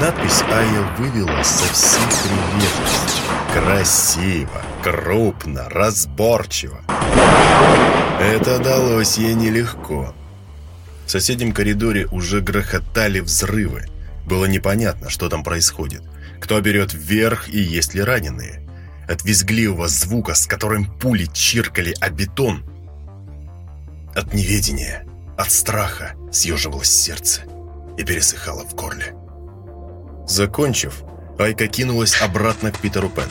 Надпись Айя вывела со всей приверженностью. Красиво, крупно, разборчиво. Это далось ей нелегко. В соседнем коридоре уже грохотали взрывы. Было непонятно, что там происходит. Кто берет вверх и есть ли раненые. От визгливого звука, с которым пули чиркали о бетон. От неведения, от страха съеживалось сердце и пересыхало в горле. Закончив, Айка кинулась обратно к Питеру Пену.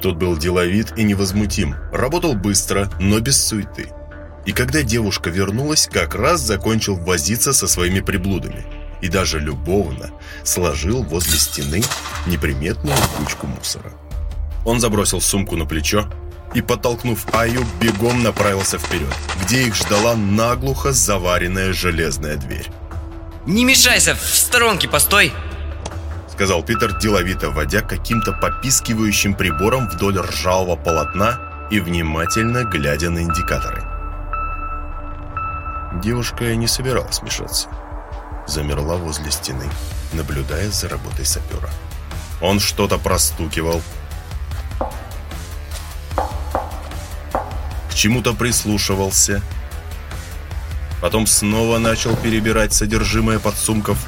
Тот был деловит и невозмутим, работал быстро, но без суеты. И когда девушка вернулась, как раз закончил возиться со своими приблудами и даже любовно сложил возле стены неприметную кучку мусора. Он забросил сумку на плечо и, подтолкнув Аю, бегом направился вперед, где их ждала наглухо заваренная железная дверь. «Не мешайся, в сторонке постой!» сказал Питер, деловито вводя каким-то попискивающим прибором вдоль ржавого полотна и внимательно глядя на индикаторы. Девушка не собиралась мешаться. Замерла возле стены, наблюдая за работой сапера. Он что-то простукивал. К чему-то прислушивался. Потом снова начал перебирать содержимое подсумков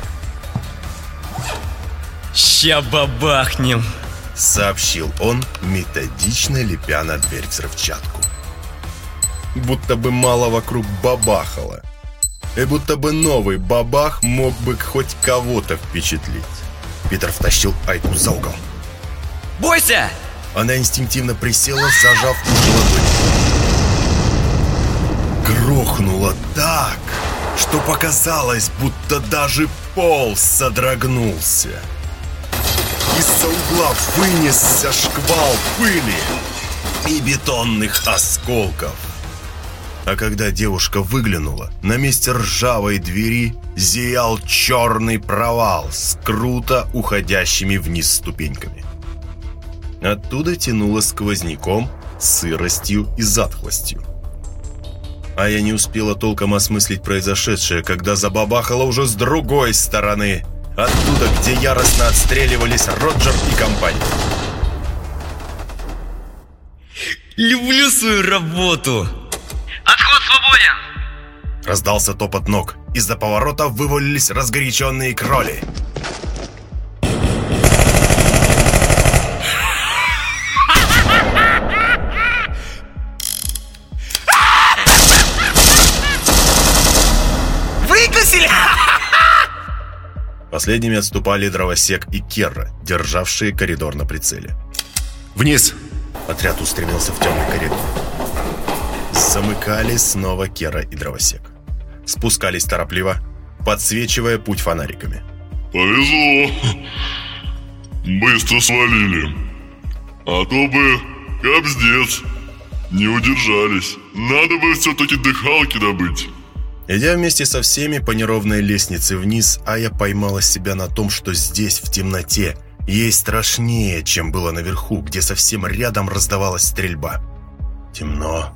«Ща бабахнем!» Сообщил он, методично лепя на дверь взрывчатку. Будто бы мало вокруг бабахало. И будто бы новый бабах мог бы хоть кого-то впечатлить. Питер втащил Айку за угол. «Бойся!» Она инстинктивно присела, зажав ладонь. Грохнуло так, что показалось, будто даже пол содрогнулся. Из-за угла вынесся шквал пыли и бетонных осколков. А когда девушка выглянула, на месте ржавой двери зиял черный провал с круто уходящими вниз ступеньками. Оттуда тянуло сквозняком, сыростью и затхлостью. А я не успела толком осмыслить произошедшее, когда забабахало уже с другой стороны – Оттуда, где яростно отстреливались Роджер и компания. Люблю свою работу. Отход свободен. Раздался топот ног. Из-за поворота вывалились разгоряченные кроли. Выкосили! Последними отступали дровосек и Керра, державшие коридор на прицеле. «Вниз!» Отряд устремился в темный коридор. Замыкали снова Кера и дровосек. Спускались торопливо, подсвечивая путь фонариками. «Повезло! Быстро свалили. А то бы капздец. Не удержались. Надо бы все-таки дыхалки добыть». Идя вместе со всеми по неровной лестнице вниз, Ая поймала себя на том, что здесь, в темноте, ей страшнее, чем было наверху, где совсем рядом раздавалась стрельба. Темно,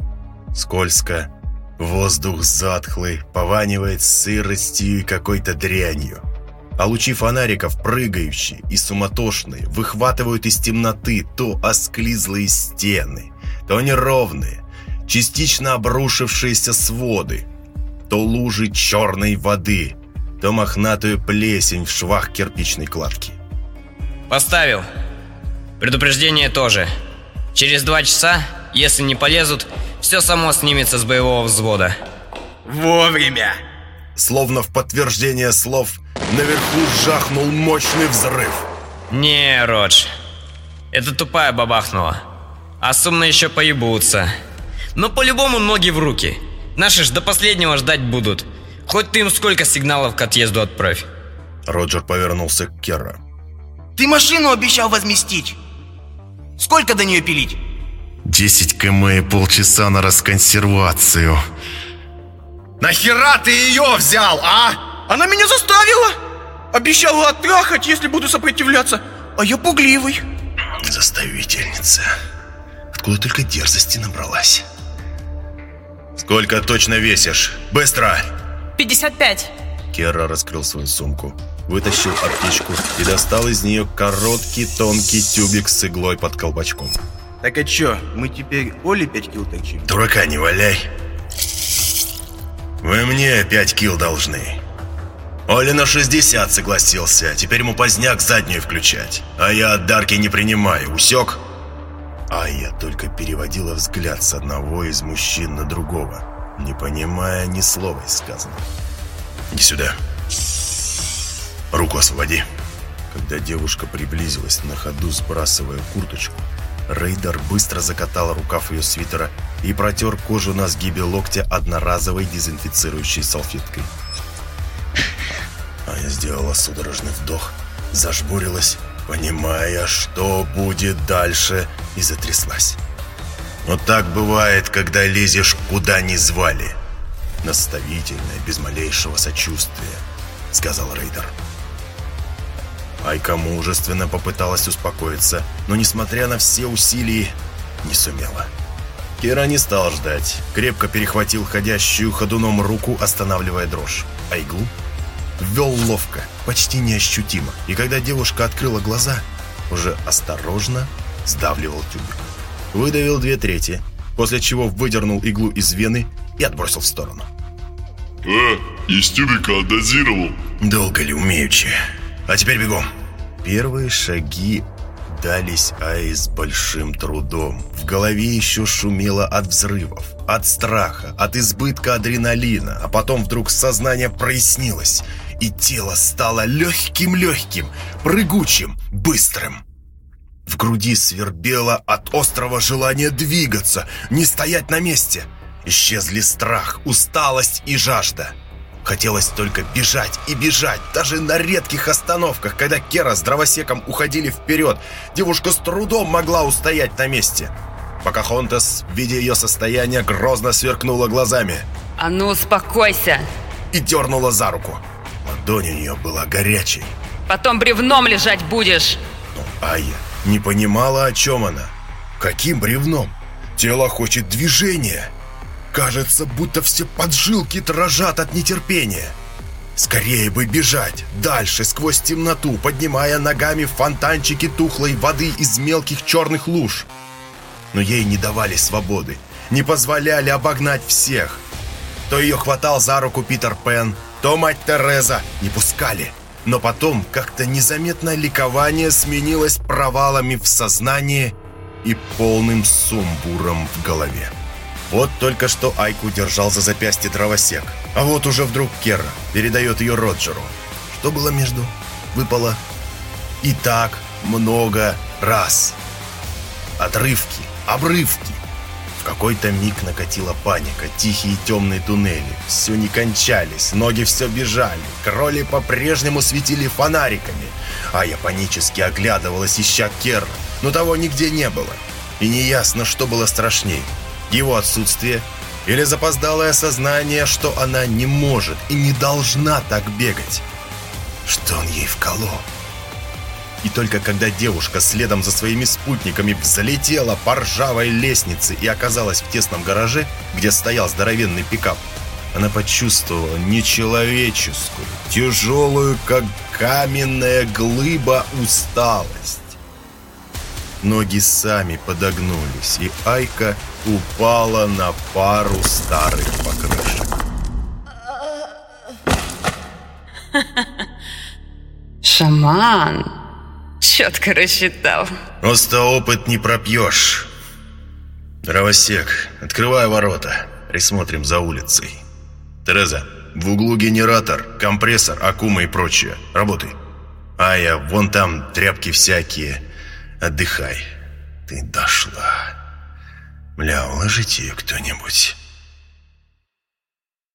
скользко, воздух затхлый, пованивает сыростью и какой-то дрянью. А лучи фонариков, прыгающие и суматошные, выхватывают из темноты то осклизлые стены, то неровные, частично обрушившиеся своды, то лужи черной воды, то мохнатую плесень в швах кирпичной кладки. Поставил. Предупреждение тоже. Через два часа, если не полезут, все само снимется с боевого взвода. Вовремя! Словно в подтверждение слов, наверху жахнул мощный взрыв. Не, Родж. Это тупая бабахнула. А сумно еще поебутся. Но по-любому ноги в руки. Наши ж до последнего ждать будут. Хоть ты им сколько сигналов к отъезду отправь. Роджер повернулся к Керра. Ты машину обещал возместить. Сколько до нее пилить? 10 км и полчаса на расконсервацию. Нахера ты ее взял, а? Она меня заставила. Обещала оттрахать, если буду сопротивляться. А я пугливый. Заставительница. Откуда только дерзости набралась? Сколько точно весишь? Быстро! 55. Керра раскрыл свою сумку, вытащил аптечку и достал из нее короткий тонкий тюбик с иглой под колпачком. Так а чё, мы теперь Оле 5 килл тащим? Дурака не валяй. Вы мне 5 килл должны. Оля на 60 согласился, теперь ему поздняк заднюю включать. А я от Дарки не принимаю, усек? А я только переводила взгляд с одного из мужчин на другого, не понимая ни слова из сказанного. Иди сюда. Руку освободи. Когда девушка приблизилась на ходу, сбрасывая курточку, Рейдер быстро закатал рукав ее свитера и протер кожу на сгибе локтя одноразовой дезинфицирующей салфеткой. А я сделала судорожный вдох, зажмурилась, понимая, что будет дальше, и затряслась. Вот так бывает, когда лезешь куда не звали. Наставительное, без малейшего сочувствия, сказал Рейдер. Айка мужественно попыталась успокоиться, но, несмотря на все усилия, не сумела. Кира не стал ждать, крепко перехватил ходящую ходуном руку, останавливая дрожь. А иглу ввел ловко, почти неощутимо, и когда девушка открыла глаза, уже осторожно сдавливал тюбик. Выдавил две трети, после чего выдернул иглу из вены и отбросил в сторону. Э, из тюбика отдозировал. Долго ли умеючи? А теперь бегом. Первые шаги дались Ай с большим трудом. В голове еще шумело от взрывов, от страха, от избытка адреналина, а потом вдруг сознание прояснилось, и тело стало легким-легким, прыгучим, быстрым. В груди свербело от острого желания двигаться, не стоять на месте. Исчезли страх, усталость и жажда. Хотелось только бежать и бежать, даже на редких остановках, когда Кера с дровосеком уходили вперед, девушка с трудом могла устоять на месте. Покахонтас, видя ее состояние, грозно сверкнула глазами. А ну, успокойся. И дернула за руку. Ладонь у нее была горячей. Потом бревном лежать будешь. Но Ая не понимала, о чем она. Каким бревном? Тело хочет движения. Кажется, будто все поджилки дрожат от нетерпения. Скорее бы бежать, дальше, сквозь темноту, поднимая ногами фонтанчики тухлой воды из мелких черных луж. Но ей не давали свободы, не позволяли обогнать всех. То ее хватал за руку Питер Пен, то мать Тереза не пускали. Но потом как-то незаметно ликование сменилось провалами в сознании и полным сумбуром в голове. Вот только что Айку держал за запястье дровосек. А вот уже вдруг Керра передает ее Роджеру. Что было между? Выпало. И так много раз. Отрывки, обрывки. Какой-то миг накатила паника, тихие темные туннели. Все не кончались, ноги все бежали. Кроли по-прежнему светили фонариками. А я панически оглядывалась, ища Керра, но того нигде не было. И неясно, что было страшней его отсутствие или запоздалое осознание, что она не может и не должна так бегать. Что он ей вколол? И только когда девушка следом за своими спутниками взлетела по ржавой лестнице и оказалась в тесном гараже, где стоял здоровенный пикап, она почувствовала нечеловеческую, тяжелую, как каменная глыба, усталость. Ноги сами подогнулись, и Айка упала на пару старых покрышек. Шаман. Четко рассчитал. Просто опыт не пропьешь. Дровосек, открывай ворота. Присмотрим за улицей. Тереза, в углу генератор, компрессор, акума и прочее. Работай. Ая, вон там тряпки всякие. Отдыхай. Ты дошла. Бля, уложите ее кто-нибудь.